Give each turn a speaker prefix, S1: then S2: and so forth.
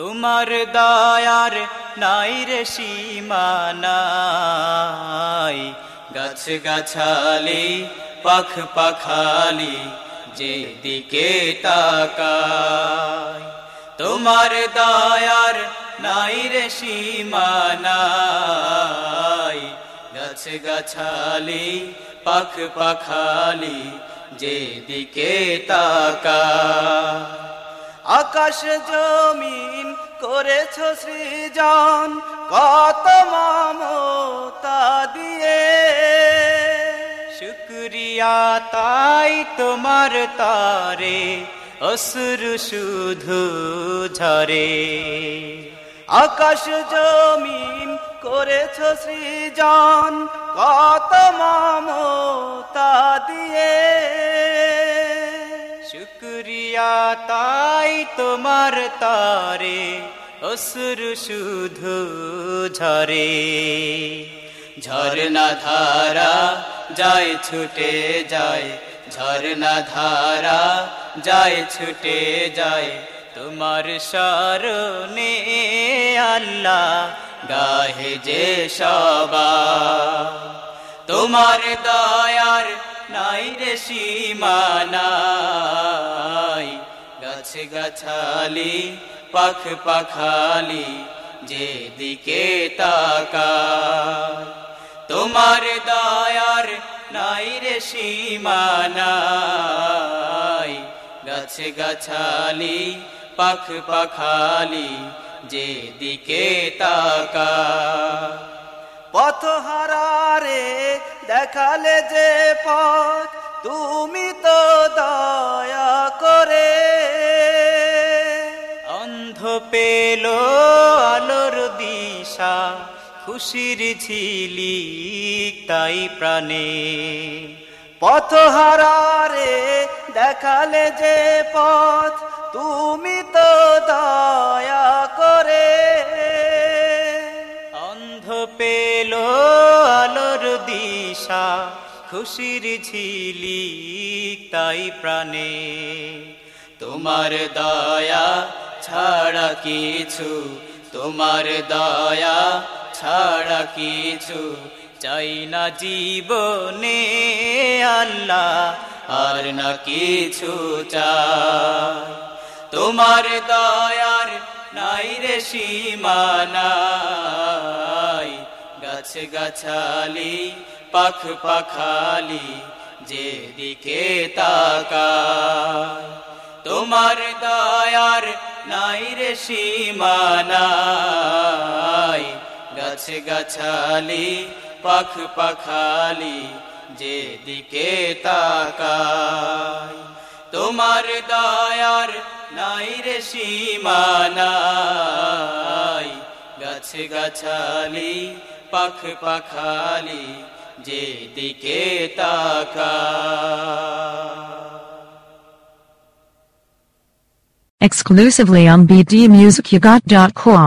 S1: তোমার দয়ার নাই রে সীমানাই গাছ গাছালি, পাখ পাখালি, যেদিকে তাকায় তোমার দয়ার নাই রে সীমানাই। গাছ গাছালি, পাখ পাখালি, যেদিকে তাকা আকাশ জমিন করেছ সৃজন কত মমতা দিয়ে। শুক্রিয়া তাই তোমার তারে অসুর শুধু ঝরে। আকাশ জমিন করেছ সৃজন কত মমতা দিয়ে। শুক্রিয়া তাই তোমার তারে, অসুর শুধু ঝরে। ঝরনা ধারা যায় ছুটে যায় ঝরনা ধারা যায় ছুটে যায় তোমার স্মরণে আল্লাহ গাহে যে সবা। তোমার দয়ার নাই রে সীমানাই গাছ গাছালি, পাখ পাখালি, যেদিকে তাকায়। তোমার দয়ার নাই রে সীমানাই গাছ গাছালি, পাখ পাখালি, যেদিকে তাকায়। পথ হারারে দেখালে যে পথ, তুমি তো দয়া করে। অন্ধ পেল আলোর দিশা, খুশির ঝিলি তাই প্রাণে। পথ হারারে দেখালে যে পথ, তুমি তো দয়া করে। অন্ধ পেল দিশা, খুশির ঝিলি তাই প্রাণে। তোমার দয়া ছাড়া কিছু, তোমার দয়া ছাড়া কিছু চাই না জীবনে আল্লাহ, আর না কিছু চাই। তোমার দয়ার নাই রে সীমানাই গাছ গাছালি, পাখ পাখালি, যেদিকে তাকায়। তোমার দয়ার নাই রে সীমানাই গাছ গাছালি, পাখ পাখালি, যেদিকে তাকায়। তোমার দয়ার নাই রে সীমানাই গাছ গাছালি পাখ পাখালি যেদিকে তাকায়
S2: Exclusively on bdmusicyugot.com